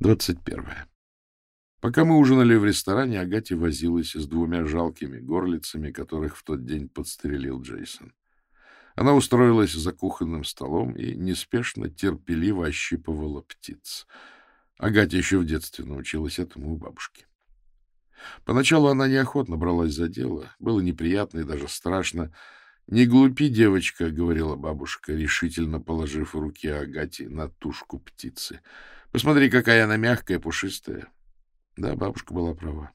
Двадцать первое. Пока мы ужинали в ресторане, Агате возилась с двумя жалкими горлицами, которых в тот день подстрелил Джейсон. Она устроилась за кухонным столом и неспешно, терпеливо ощипывала птиц. Агате еще в детстве научилась этому у бабушки. Поначалу она неохотно бралась за дело. Было неприятно и даже страшно. «Не глупи, девочка», — говорила бабушка, решительно положив руки Агате на тушку птицы. «Посмотри, какая она мягкая, пушистая». Да, бабушка была права.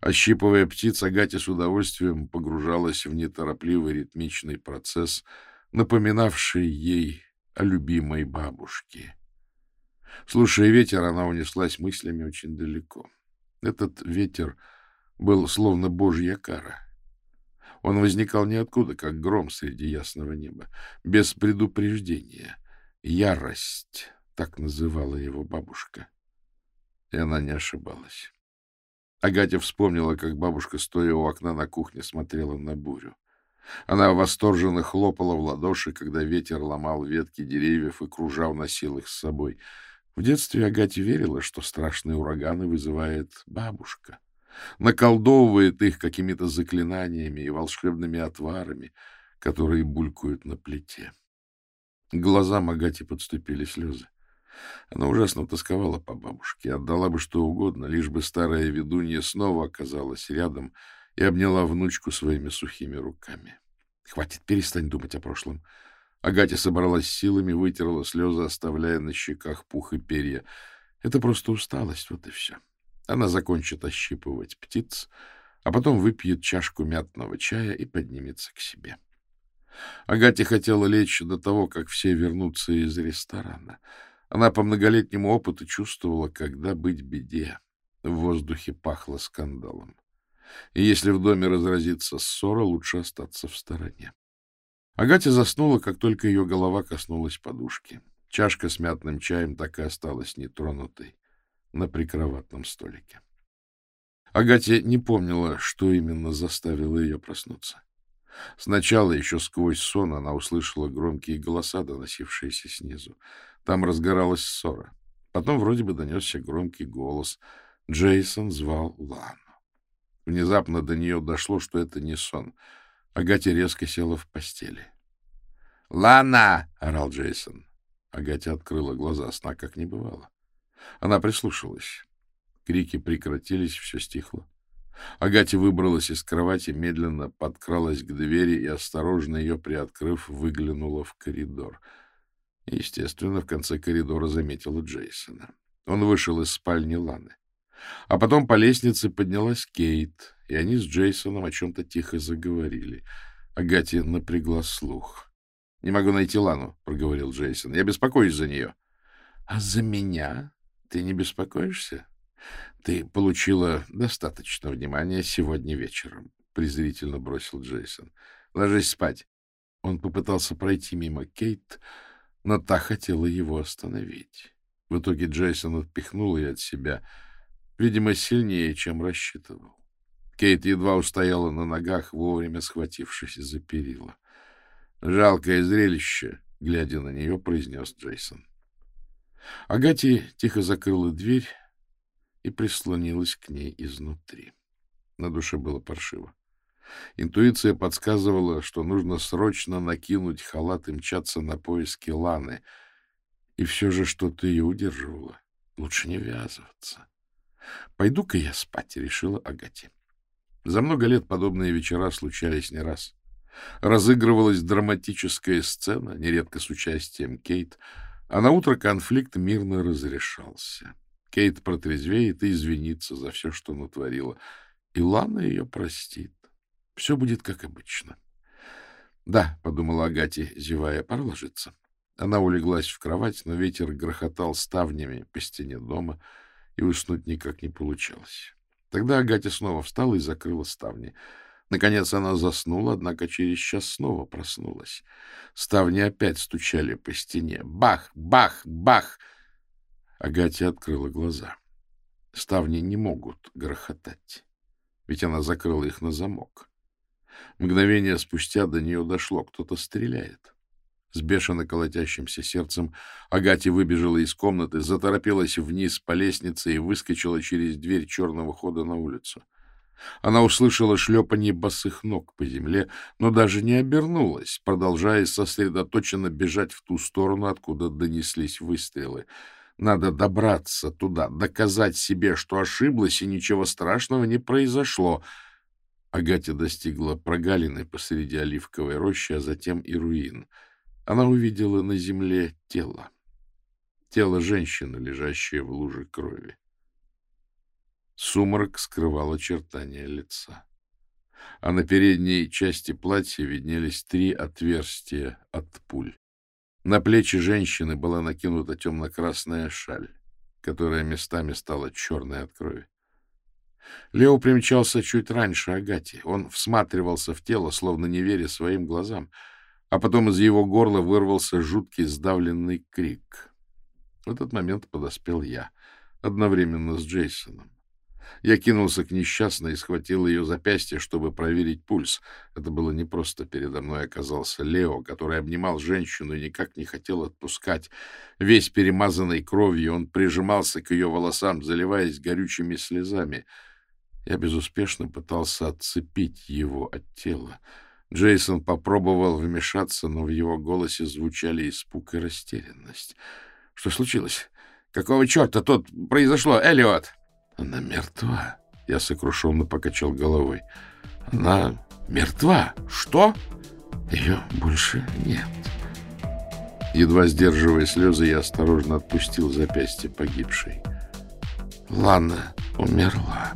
Ощипывая птиц, Агате с удовольствием погружалась в неторопливый ритмичный процесс, напоминавший ей о любимой бабушке. Слушая ветер, она унеслась мыслями очень далеко. Этот ветер был словно божья кара. Он возникал ниоткуда, как гром среди ясного неба, без предупреждения. Ярость, так называла его бабушка. И она не ошибалась. Агатя вспомнила, как бабушка, стоя у окна на кухне, смотрела на бурю. Она восторженно хлопала в ладоши, когда ветер ломал ветки деревьев и, кружа, уносил их с собой — в детстве Агате верила, что страшные ураганы вызывает бабушка, наколдовывает их какими-то заклинаниями и волшебными отварами, которые булькают на плите. К глазам Агате подступили слезы. Она ужасно тосковала по бабушке, отдала бы что угодно, лишь бы старая ведунья снова оказалась рядом и обняла внучку своими сухими руками. — Хватит, перестань думать о прошлом. Агатя собралась силами, вытерла слезы, оставляя на щеках пух и перья. Это просто усталость, вот и все. Она закончит ощипывать птиц, а потом выпьет чашку мятного чая и поднимется к себе. Агате хотела лечь до того, как все вернутся из ресторана. Она по многолетнему опыту чувствовала, когда быть беде. В воздухе пахло скандалом. И если в доме разразится ссора, лучше остаться в стороне. Агатя заснула, как только ее голова коснулась подушки. Чашка с мятным чаем так и осталась нетронутой на прикроватном столике. Агатя не помнила, что именно заставило ее проснуться. Сначала, еще сквозь сон, она услышала громкие голоса, доносившиеся снизу. Там разгоралась ссора. Потом вроде бы донесся громкий голос. Джейсон звал Лану. Внезапно до нее дошло, что это не сон — Агатя резко села в постели. «Лана!» — орал Джейсон. Агатя открыла глаза, сна как не бывало. Она прислушалась. Крики прекратились, все стихло. Агатя выбралась из кровати, медленно подкралась к двери и, осторожно ее приоткрыв, выглянула в коридор. Естественно, в конце коридора заметила Джейсона. Он вышел из спальни Ланы. А потом по лестнице поднялась Кейт, и они с Джейсоном о чем-то тихо заговорили. Агати напрягла слух. — Не могу найти Лану, — проговорил Джейсон. — Я беспокоюсь за нее. — А за меня ты не беспокоишься? Ты получила достаточно внимания сегодня вечером, — презрительно бросил Джейсон. — Ложись спать. Он попытался пройти мимо Кейт, но та хотела его остановить. В итоге Джейсон отпихнул ее от себя — видимо, сильнее, чем рассчитывал. Кейт едва устояла на ногах, вовремя схватившись за перила. «Жалкое зрелище», — глядя на нее, произнес Джейсон. Агати тихо закрыла дверь и прислонилась к ней изнутри. На душе было паршиво. Интуиция подсказывала, что нужно срочно накинуть халат и мчаться на поиски Ланы. И все же что-то ее удерживало. Лучше не ввязываться. Пойду-ка я спать, — решила Агати. За много лет подобные вечера случались не раз. Разыгрывалась драматическая сцена, нередко с участием Кейт, а на утро конфликт мирно разрешался. Кейт протрезвеет и извинится за все, что натворила. И Лана ее простит. Все будет как обычно. — Да, — подумала Агати, зевая, — пора ложиться. Она улеглась в кровать, но ветер грохотал ставнями по стене дома — и уснуть никак не получалось. Тогда Агатя снова встала и закрыла ставни. Наконец она заснула, однако через час снова проснулась. Ставни опять стучали по стене. Бах! Бах! Бах! Агатя открыла глаза. Ставни не могут грохотать, ведь она закрыла их на замок. Мгновение спустя до нее дошло, кто-то стреляет. С бешено колотящимся сердцем Агати выбежала из комнаты, заторопилась вниз по лестнице и выскочила через дверь черного хода на улицу. Она услышала шлепанье босых ног по земле, но даже не обернулась, продолжая сосредоточенно бежать в ту сторону, откуда донеслись выстрелы. Надо добраться туда, доказать себе, что ошиблась, и ничего страшного не произошло. Агатя достигла прогалины посреди оливковой рощи, а затем и руин. Она увидела на земле тело. Тело женщины, лежащее в луже крови. Сумрак скрывал очертания лица. А на передней части платья виднелись три отверстия от пуль. На плечи женщины была накинута темно-красная шаль, которая местами стала черной от крови. Лео примчался чуть раньше Агати. Он всматривался в тело, словно не веря своим глазам, а потом из его горла вырвался жуткий сдавленный крик. В этот момент подоспел я, одновременно с Джейсоном. Я кинулся к несчастной и схватил ее запястье, чтобы проверить пульс. Это было непросто. Передо мной оказался Лео, который обнимал женщину и никак не хотел отпускать. Весь перемазанный кровью, он прижимался к ее волосам, заливаясь горючими слезами. Я безуспешно пытался отцепить его от тела. Джейсон попробовал вмешаться, но в его голосе звучали испуг и растерянность. — Что случилось? Какого черта тут произошло, Эллиот? — она мертва. Я сокрушенно покачал головой. Она мертва. Что? Ее больше нет. Едва сдерживая слезы, я осторожно отпустил запястье погибшей. Лана умерла.